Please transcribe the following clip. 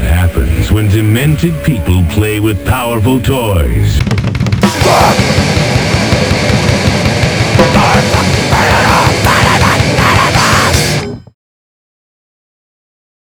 what happens when demented people play with powerful toys.